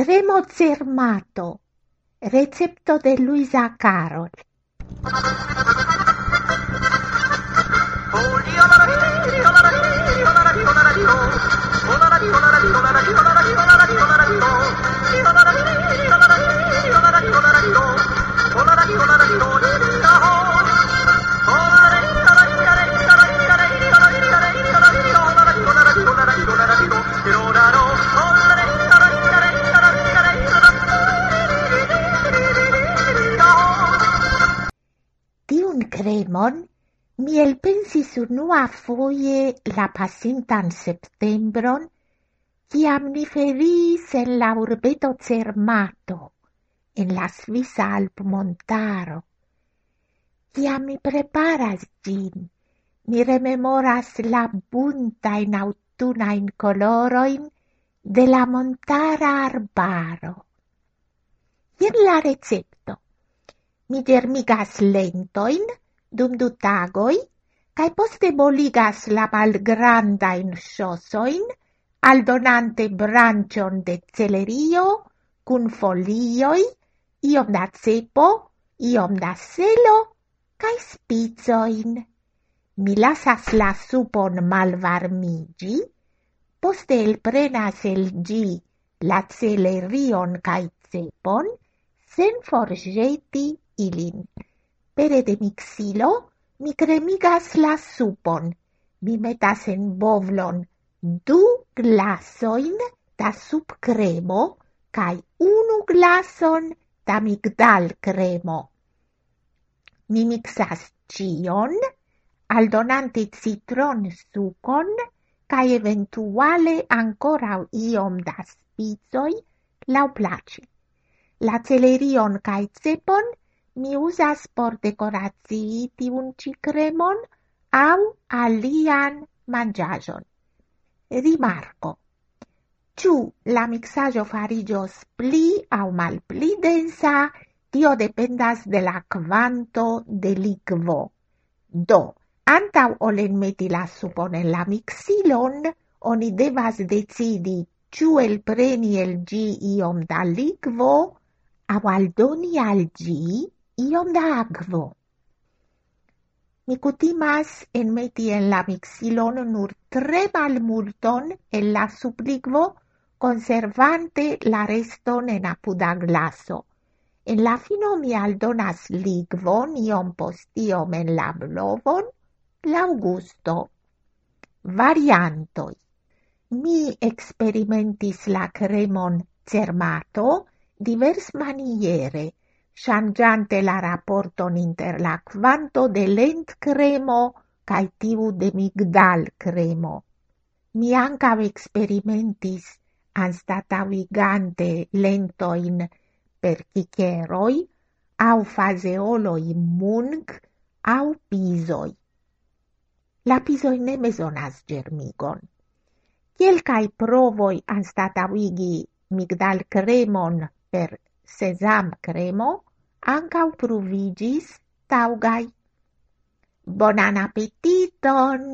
Cremo cermato. Recepto de Luisa Carol. Raymond, miel pensis unuafoje la pasintan septembron, kiam ni feris en la urbeto Cermato, en la svisa alpmontaro. Kiam mi preparas gin, mi rememoras la bunta in autuna in kolorojn de la montara arbaro. Jen la recepto. Mi dermigas lentojn, dum du tagoi, cae poste boligas la malgrandain shosoin, aldonante brancion de celerio, cun folioi, iom da cepo, iom da selo, cae spizoin. Mi lasas la supon malvarmigi, poste el prenas el gi la celerion cae cepon, sen forgeti ilin. Pere de mixilo mi cremigas la supon. Mi metas en bovlon du glasoin da sup cremo cae unu glason da migdal cremo. Mi mixas cion, aldonante citron sucon, cae eventuale ancora iom da spizoi lau placi. La celerion cae cepon mi usas por dekoracii tiun ci cremon au alian mangiajon. Rimarco. Ciu la miksaĵo farigios pli au mal pli densa, tio dependas de la kvanto de likvo. Do, antau olen meti la supon en la mixilon, oni devas decidi ciu el preni el gi iom da likvo au aldoni al gi, iom da aquo. Mi cutimas en meti en la mixilon nur tre malmulton en la supliquo, conservante la reston en apuda glaso. En la fino mi aldonas ligvon iom post iom en la blovon, l'augusto. Variantoi. Mi experimentis la cremon cermato divers maniere, changiante la rapporton inter la quanto de lent cremo cae tiu de migdal cremo. Mi anca experimentis anstatavigante lentoin per ciceroi, au faseoloi mung, au pisoi. La pisoi ne mesonas germigon. Cielcai provoi anstatavigi migdal cremon per sesam cremo, ankaŭ pruviĝis taŭgaj. Bonan apetiton!